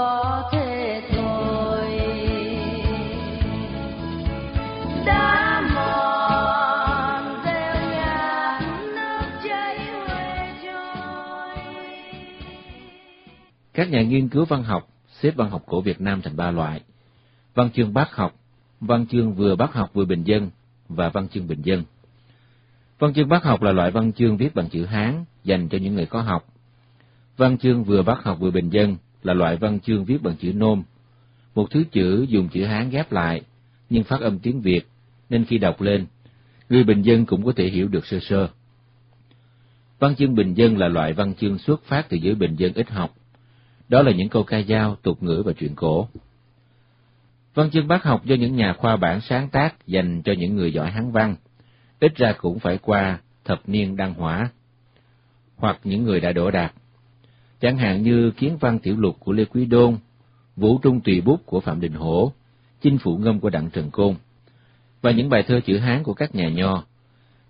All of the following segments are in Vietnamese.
có thôi đã mòn nhạt nước chảy trôi Các nhà nghiên cứu văn học xếp văn học cổ Việt Nam thành ba loại: văn chương bác học, văn chương vừa bác học vừa bình dân và văn chương bình dân. Văn chương bác học là loại văn chương viết bằng chữ Hán dành cho những người có học. Văn chương vừa bác học vừa bình dân là loại văn chương viết bằng chữ Nôm, một thứ chữ dùng chữ Hán ghép lại nhưng phát âm tiếng Việt, nên khi đọc lên, người bình dân cũng có thể hiểu được sơ sơ. Văn chương bình dân là loại văn chương xuất phát từ giới bình dân ít học. Đó là những câu ca dao, tục ngữ và truyện cổ. Văn chương bác học do những nhà khoa bản sáng tác dành cho những người giỏi hán văn, ít ra cũng phải qua thập niên đăng hỏa, hoặc những người đã đổ đạt. Chẳng hạn như Kiến văn tiểu lục của Lê Quý Đôn, Vũ Trung tùy bút của Phạm Đình Hổ, Chinh phụ ngâm của Đặng Trần Côn, và những bài thơ chữ Hán của các nhà nho.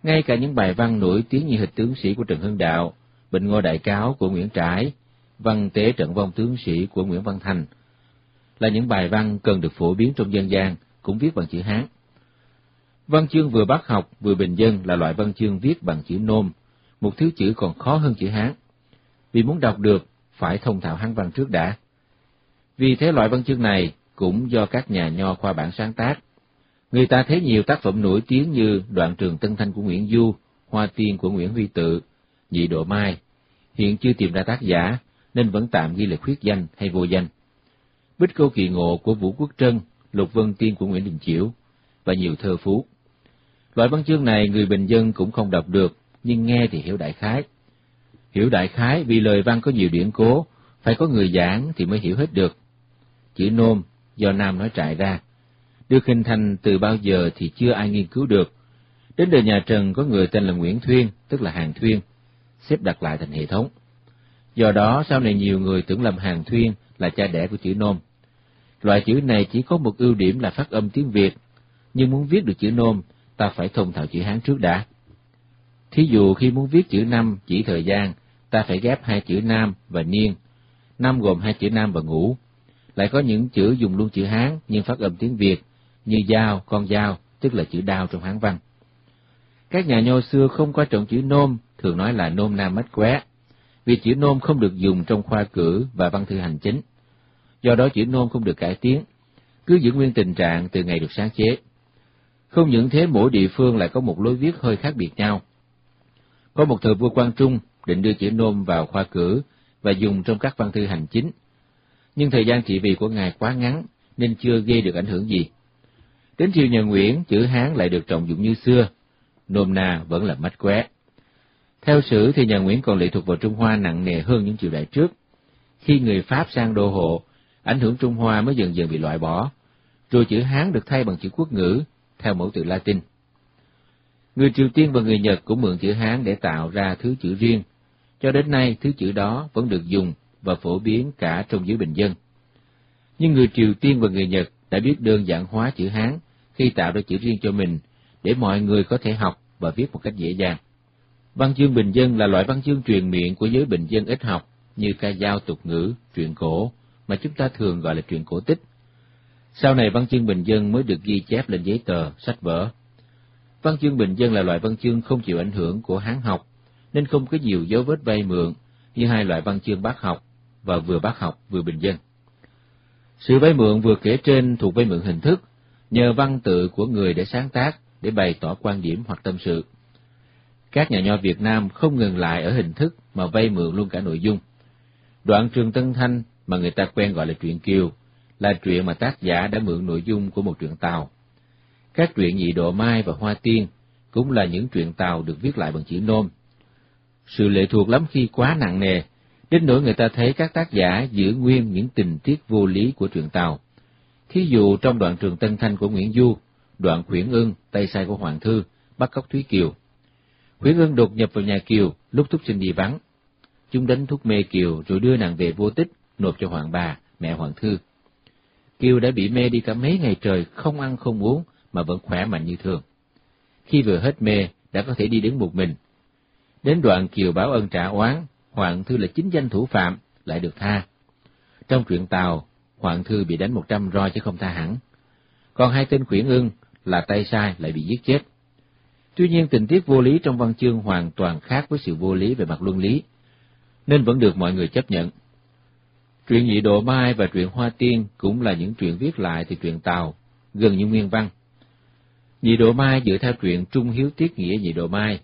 Ngay cả những bài văn nổi tiếng như hịch tướng sĩ của Trần Hưng Đạo, Bệnh Ngô Đại Cáo của Nguyễn Trãi, Văn tế trận vong tướng sĩ của Nguyễn Văn Thành, là những bài văn cần được phổ biến trong dân gian, cũng viết bằng chữ Hán. Văn chương vừa bác học vừa bình dân là loại văn chương viết bằng chữ nôm, một thứ chữ còn khó hơn chữ Hán. Vì muốn đọc được, phải thông thạo Hán văn trước đã. Vì thế loại văn chương này cũng do các nhà nho khoa bản sáng tác. Người ta thấy nhiều tác phẩm nổi tiếng như Đoạn trường Tân Thanh của Nguyễn Du, Hoa Tiên của Nguyễn Huy Tự, Nhị Độ Mai, hiện chưa tìm ra tác giả nên vẫn tạm ghi là khuyết danh hay vô danh. Bích Câu Kỳ Ngộ của Vũ Quốc Trân, Lục Vân Tiên của Nguyễn Đình Chiểu và nhiều thơ phú. Loại văn chương này người bình dân cũng không đọc được, nhưng nghe thì hiểu đại khái. Hiểu đại khái vì lời văn có nhiều điển cố, phải có người giảng thì mới hiểu hết được. Chữ nôm do Nam nói trại ra, được hình thành từ bao giờ thì chưa ai nghiên cứu được. Đến đời nhà Trần có người tên là Nguyễn Thuyên, tức là Hàng Thuyên, xếp đặt lại thành hệ thống. Do đó sau này nhiều người tưởng lầm Hàng Thuyên là cha đẻ của chữ nôm. Loại chữ này chỉ có một ưu điểm là phát âm tiếng Việt, nhưng muốn viết được chữ nôm, ta phải thông thạo chữ Hán trước đã. Thí dụ khi muốn viết chữ năm chỉ thời gian, ta phải ghép hai chữ nam và niên. Năm gồm hai chữ nam và ngũ. Lại có những chữ dùng luôn chữ Hán nhưng phát âm tiếng Việt, như dao, con dao, tức là chữ đao trong Hán văn. Các nhà nho xưa không coi trọng chữ nôm, thường nói là nôm nam mách qué, vì chữ nôm không được dùng trong khoa cử và văn thư hành chính. Do đó chữ nôm không được cải tiến, cứ giữ nguyên tình trạng từ ngày được sáng chế. Không những thế mỗi địa phương lại có một lối viết hơi khác biệt nhau. Có một thời vua Quang Trung định đưa chữ nôm vào khoa cử và dùng trong các văn thư hành chính. Nhưng thời gian trị vì của ngài quá ngắn nên chưa gây được ảnh hưởng gì. Đến triều nhà Nguyễn, chữ Hán lại được trọng dụng như xưa, nôm na vẫn là mách qué. Theo sử thì nhà Nguyễn còn lệ thuộc vào Trung Hoa nặng nề hơn những triều đại trước. Khi người Pháp sang đô hộ, ảnh hưởng Trung Hoa mới dần dần bị loại bỏ, rồi chữ Hán được thay bằng chữ quốc ngữ, theo mẫu từ Latin. Người Triều Tiên và người Nhật cũng mượn chữ Hán để tạo ra thứ chữ riêng, cho đến nay thứ chữ đó vẫn được dùng và phổ biến cả trong giới bình dân. Nhưng người Triều Tiên và người Nhật đã biết đơn giản hóa chữ Hán khi tạo ra chữ riêng cho mình, để mọi người có thể học và viết một cách dễ dàng. Văn chương bình dân là loại văn chương truyền miệng của giới bình dân ít học, như ca dao tục ngữ, truyện cổ, mà chúng ta thường gọi là truyện cổ tích. Sau này văn chương bình dân mới được ghi chép lên giấy tờ, sách vở. Văn chương bình dân là loại văn chương không chịu ảnh hưởng của Hán học, nên không có nhiều dấu vết vay mượn như hai loại văn chương bác học và vừa bác học vừa bình dân. Sự vay mượn vừa kể trên thuộc vay mượn hình thức, nhờ văn tự của người để sáng tác, để bày tỏ quan điểm hoặc tâm sự. Các nhà nho Việt Nam không ngừng lại ở hình thức mà vay mượn luôn cả nội dung. Đoạn trường Tân Thanh mà người ta quen gọi là truyện Kiều, là truyện mà tác giả đã mượn nội dung của một truyện Tàu. Các truyện Nhị Độ Mai và Hoa Tiên cũng là những truyện Tàu được viết lại bằng chữ nôm. Sự lệ thuộc lắm khi quá nặng nề, đến nỗi người ta thấy các tác giả giữ nguyên những tình tiết vô lý của truyện Tàu. Thí dụ trong đoạn trường Tân Thanh của Nguyễn Du, đoạn Khuyển Ưng, tay sai của Hoàng Thư, bắt cóc Thúy Kiều. Khuyển Ưng đột nhập vào nhà Kiều, lúc thúc sinh đi vắng. Chúng đánh thuốc mê Kiều rồi đưa nàng về vô tích, nộp cho Hoàng bà, mẹ Hoàng Thư. Kiều đã bị mê đi cả mấy ngày trời, không ăn không uống, mà vẫn khỏe mạnh như thường. Khi vừa hết mê, đã có thể đi đứng một mình. Đến đoạn Kiều báo ân trả oán, Hoàng Thư là chính danh thủ phạm, lại được tha. Trong truyện Tàu, Hoàng Thư bị đánh một trăm roi chứ không tha hẳn. Còn hai tên khuyển ưng là tay sai lại bị giết chết. Tuy nhiên tình tiết vô lý trong văn chương hoàn toàn khác với sự vô lý về mặt luân lý, nên vẫn được mọi người chấp nhận. Truyện Nhị Độ Mai và truyện Hoa Tiên cũng là những truyện viết lại từ truyện Tàu, gần như nguyên văn. Nhị Độ Mai dựa theo truyện Trung Hiếu Tiết Nghĩa Nhị Độ Mai,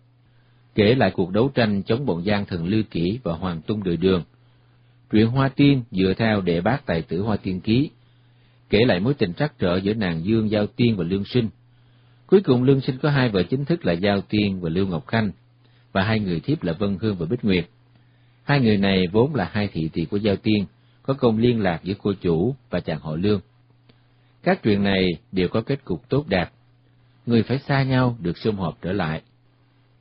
kể lại cuộc đấu tranh chống bọn gian thần Lư Kỷ và Hoàng Tung Đời Đường. Truyện Hoa Tiên dựa theo Đệ Bát Tài Tử Hoa Tiên Ký, kể lại mối tình trắc trở giữa nàng Dương Giao Tiên và Lương Sinh. Cuối cùng Lương Sinh có hai vợ chính thức là Giao Tiên và Lưu Ngọc Khanh, và hai người thiếp là Vân Hương và Bích Nguyệt. Hai người này vốn là hai thị tỷ của Giao Tiên, có công liên lạc giữa cô chủ và chàng họ Lương. Các chuyện này đều có kết cục tốt đẹp. Người phải xa nhau được sum họp trở lại.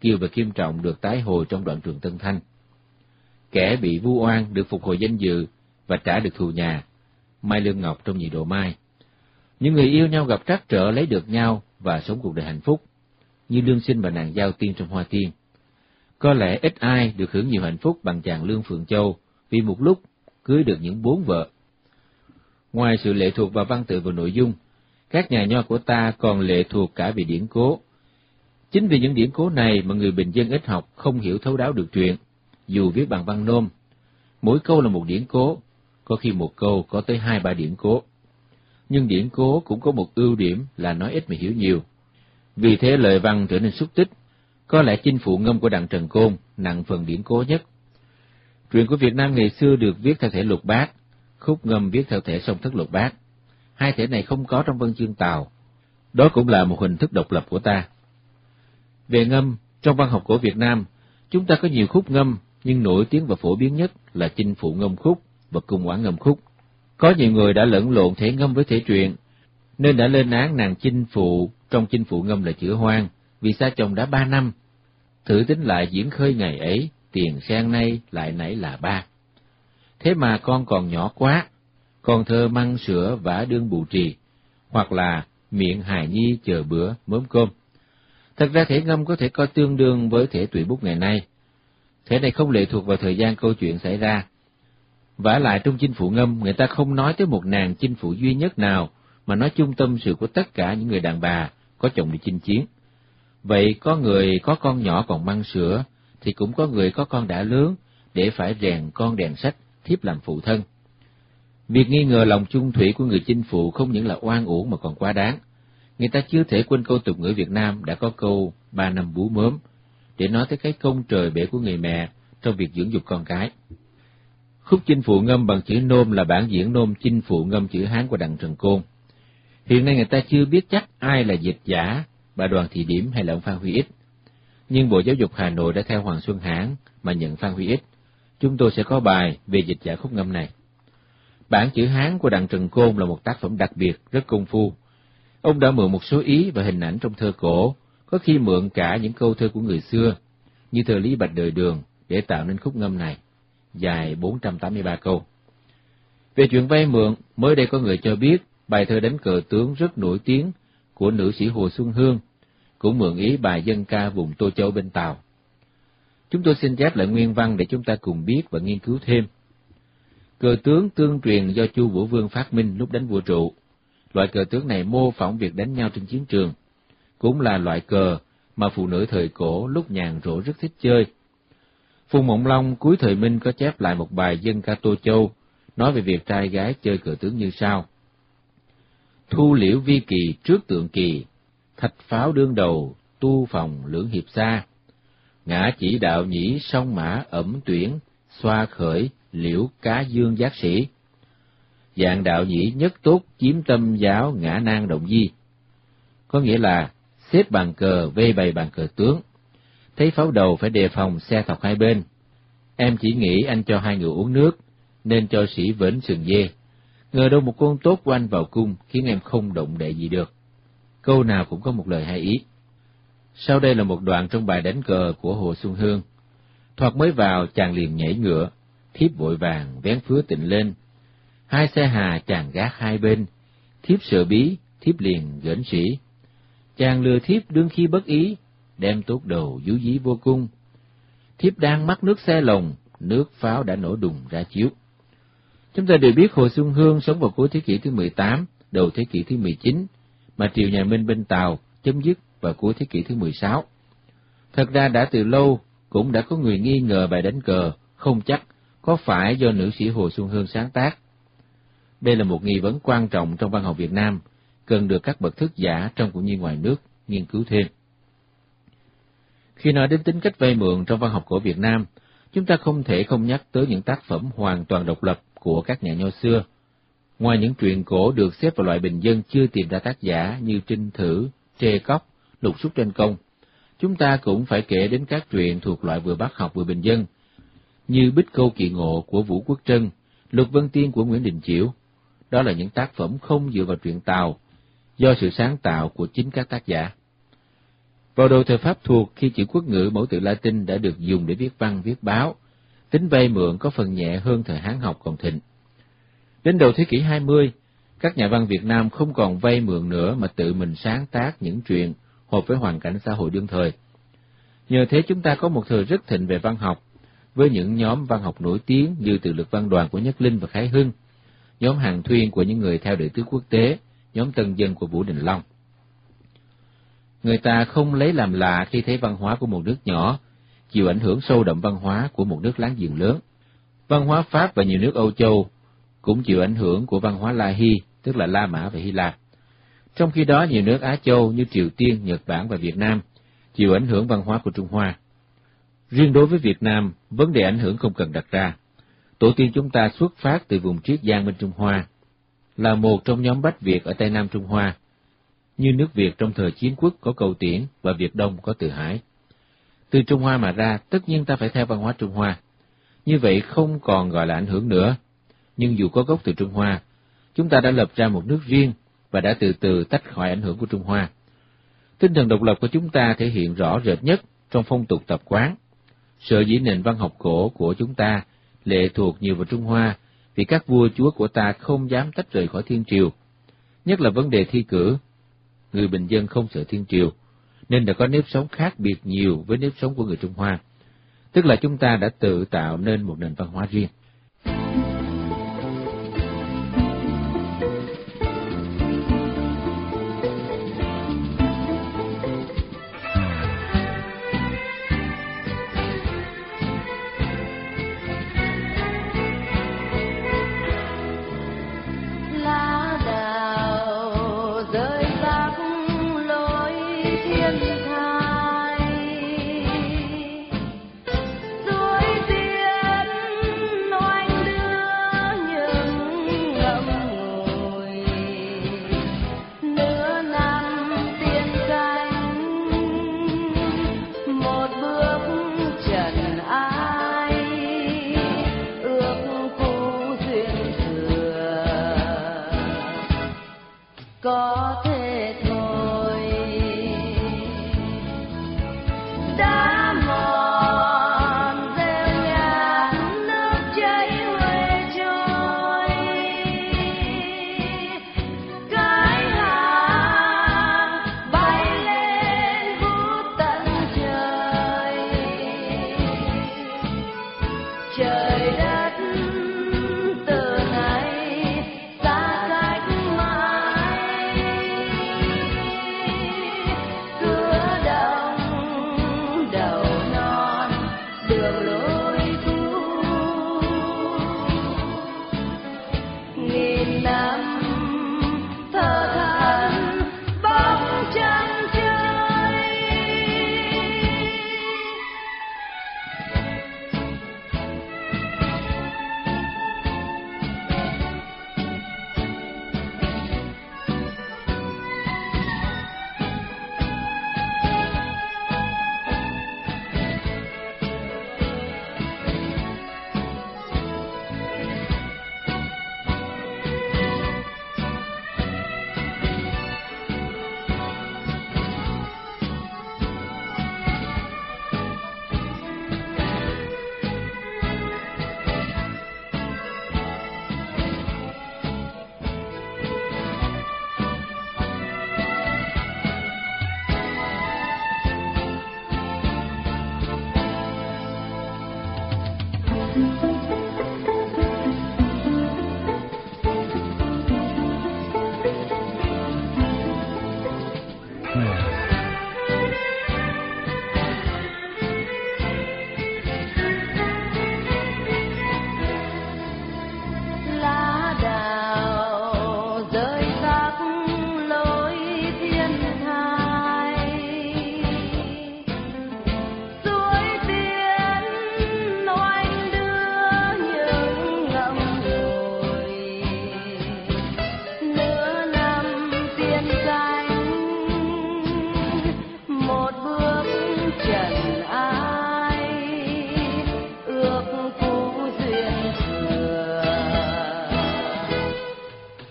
Kiều và Kim Trọng được tái hồi trong đoạn trường Tân Thanh. Kẻ bị vu oan được phục hồi danh dự và trả được thù nhà. Mai Lương Ngọc trong nhị độ Mai. Những người yêu nhau gặp trắc trở lấy được nhau và sống cuộc đời hạnh phúc, như Lương Sinh và nàng Giao Tiên trong Hoa Tiên. Có lẽ ít ai được hưởng nhiều hạnh phúc bằng chàng Lương Phượng Châu vì một lúc cưới được những bốn vợ. Ngoài sự lệ thuộc vào văn tự và nội dung, các nhà nho của ta còn lệ thuộc cả về điển cố. Chính vì những điển cố này mà người bình dân ít học không hiểu thấu đáo được chuyện, dù viết bằng văn nôm. Mỗi câu là một điển cố, có khi một câu có tới hai ba điển cố. Nhưng điển cố cũng có một ưu điểm là nói ít mà hiểu nhiều. Vì thế lời văn trở nên xúc tích, có lẽ chinh phụ ngâm của Đặng Trần Côn nặng phần điển cố nhất. Truyện của Việt Nam ngày xưa được viết theo thể lục bát, khúc ngâm viết theo thể song thất lục bát. Hai thể này không có trong văn chương Tàu. Đó cũng là một hình thức độc lập của ta. Về ngâm, trong văn học của Việt Nam, chúng ta có nhiều khúc ngâm, nhưng nổi tiếng và phổ biến nhất là chinh phụ ngâm khúc và cung quản ngâm khúc. Có nhiều người đã lẫn lộn thể ngâm với thể truyện, nên đã lên án nàng chinh phụ trong chinh phụ ngâm là chữa hoang, vì xa chồng đã ba năm. Thử tính lại diễn khơi ngày ấy, tiền sang nay lại nãy là ba. Thế mà con còn nhỏ quá, con thơ măng sữa vả đương bù trì, hoặc là miệng hài nhi chờ bữa mớm cơm. Thật ra thể ngâm có thể coi tương đương với thể tùy bút ngày nay. Thể này không lệ thuộc vào thời gian câu chuyện xảy ra. vả lại trong chinh phụ ngâm, người ta không nói tới một nàng chinh phụ duy nhất nào, mà nói chung tâm sự của tất cả những người đàn bà có chồng đi chinh chiến. Vậy có người có con nhỏ còn măng sữa, thì cũng có người có con đã lớn, để phải rèn con đèn sách, thiếp làm phụ thân. Việc nghi ngờ lòng chung thủy của người chinh phụ không những là oan uổng mà còn quá đáng. Người ta chưa thể quên câu tục ngữ Việt Nam đã có câu ba năm bú mớm, để nói tới cái công trời bể của người mẹ trong việc dưỡng dục con cái. Khúc chinh phụ ngâm bằng chữ nôm là bản diễn nôm chinh phụ ngâm chữ Hán của Đặng Trần Côn. Hiện nay người ta chưa biết chắc ai là dịch giả, bà Đoàn Thị Điểm hay là ông Phan Huy Ích. Nhưng Bộ Giáo dục Hà Nội đã theo Hoàng Xuân Hãn mà nhận Phan Huy Ích. Chúng tôi sẽ có bài về dịch giả khúc ngâm này. Bản chữ Hán của Đặng Trần Côn là một tác phẩm đặc biệt, rất công phu. Ông đã mượn một số ý và hình ảnh trong thơ cổ, có khi mượn cả những câu thơ của người xưa, như thơ Lý Bạch Đời Đường, để tạo nên khúc ngâm này, dài 483 câu. Về chuyện vay mượn, mới đây có người cho biết bài thơ đánh cờ tướng rất nổi tiếng của nữ sĩ Hồ Xuân Hương, cũng mượn ý bài dân ca vùng Tô Châu bên Tàu. Chúng tôi xin chép lại nguyên văn để chúng ta cùng biết và nghiên cứu thêm. Cờ tướng tương truyền do Chu Vũ Vương phát minh lúc đánh vua trụ. Loại cờ tướng này mô phỏng việc đánh nhau trên chiến trường, cũng là loại cờ mà phụ nữ thời cổ lúc nhàn rỗi rất thích chơi. Phùng Mộng Long cuối thời Minh có chép lại một bài dân ca Tô Châu, nói về việc trai gái chơi cờ tướng như sau. Thu liễu vi kỳ trước tượng kỳ, thạch pháo đương đầu, tu phòng lưỡng hiệp xa. Ngã chỉ đạo nhĩ song mã ẩm tuyển, xoa khởi liễu cá dương giác sĩ. Dạng đạo nhĩ nhất tốt chiếm tâm giáo ngã nan động di. Có nghĩa là xếp bàn cờ vây bày bàn cờ tướng. Thấy pháo đầu phải đề phòng xe thọc hai bên. Em chỉ nghĩ anh cho hai người uống nước, nên cho sĩ vĩnh sừng dê. Ngờ đâu một con tốt của anh vào cung khiến em không động đậy gì được. Câu nào cũng có một lời hay ý. Sau đây là một đoạn trong bài đánh cờ của Hồ Xuân Hương. Thoạt mới vào chàng liền nhảy ngựa, thiếp vội vàng vén phứa tịnh lên. Hai xe hà chàng gác hai bên, thiếp sợ bí, thiếp liền gỡn sĩ. Chàng lừa thiếp đương khi bất ý, đem tốt đầu dú dí vô cung. Thiếp đang mắc nước xe lồng, nước pháo đã nổ đùng ra chiếu. Chúng ta đều biết Hồ Xuân Hương sống vào cuối thế kỷ thứ 18, đầu thế kỷ thứ 19, mà triều nhà Minh bên Tàu chấm dứt vào cuối thế kỷ thứ 16. Thật ra đã từ lâu cũng đã có người nghi ngờ bài đánh cờ không chắc có phải do nữ sĩ Hồ Xuân Hương sáng tác. Đây là một nghi vấn quan trọng trong văn học Việt Nam, cần được các bậc thức giả trong cũng như ngoài nước nghiên cứu thêm. Khi nói đến tính cách vay mượn trong văn học cổ Việt Nam, chúng ta không thể không nhắc tới những tác phẩm hoàn toàn độc lập của các nhà nho xưa. Ngoài những truyện cổ được xếp vào loại bình dân chưa tìm ra tác giả như Trinh Thử, Trê Cóc, Lục Súc Trên Công, chúng ta cũng phải kể đến các truyện thuộc loại vừa bác học vừa bình dân, như Bích Câu Kỳ Ngộ của Vũ Quốc Trân, Lục Vân Tiên của Nguyễn Đình Chiểu. Đó là những tác phẩm không dựa vào truyện Tàu, do sự sáng tạo của chính các tác giả. Vào đầu thời Pháp thuộc, khi chữ quốc ngữ mẫu tự Latin đã được dùng để viết văn, viết báo, tính vay mượn có phần nhẹ hơn thời Hán học còn thịnh. Đến đầu thế kỷ 20, các nhà văn Việt Nam không còn vay mượn nữa mà tự mình sáng tác những chuyện hợp với hoàn cảnh xã hội đương thời. Nhờ thế chúng ta có một thời rất thịnh về văn học, với những nhóm văn học nổi tiếng như từ lực văn đoàn của Nhất Linh và Khái Hưng, nhóm hàng thuyên của những người theo đệ tứ quốc tế, nhóm tân dân của Vũ Đình Long. Người ta không lấy làm lạ khi thấy văn hóa của một nước nhỏ chịu ảnh hưởng sâu đậm văn hóa của một nước láng giềng lớn. Văn hóa Pháp và nhiều nước Âu Châu cũng chịu ảnh hưởng của văn hóa La Hi, tức là La Mã và Hy Lạp. Trong khi đó, nhiều nước Á Châu như Triều Tiên, Nhật Bản và Việt Nam chịu ảnh hưởng văn hóa của Trung Hoa. Riêng đối với Việt Nam, vấn đề ảnh hưởng không cần đặt ra. Tổ tiên chúng ta xuất phát từ vùng Triết Giang bên Trung Hoa, là một trong nhóm Bách Việt ở Tây Nam Trung Hoa, như nước Việt trong thời chiến quốc có cầu tiễn và Việt Đông có từ hải. Từ Trung Hoa mà ra, tất nhiên ta phải theo văn hóa Trung Hoa. Như vậy không còn gọi là ảnh hưởng nữa. Nhưng dù có gốc từ Trung Hoa, chúng ta đã lập ra một nước riêng và đã từ từ tách khỏi ảnh hưởng của Trung Hoa. Tinh thần độc lập của chúng ta thể hiện rõ rệt nhất trong phong tục tập quán. Sở dĩ nền văn học cổ của chúng ta lệ thuộc nhiều vào Trung Hoa vì các vua chúa của ta không dám tách rời khỏi thiên triều. Nhất là vấn đề thi cử. Người bình dân không sợ thiên triều, nên đã có nếp sống khác biệt nhiều với nếp sống của người Trung Hoa. Tức là chúng ta đã tự tạo nên một nền văn hóa riêng.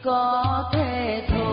có thể thôi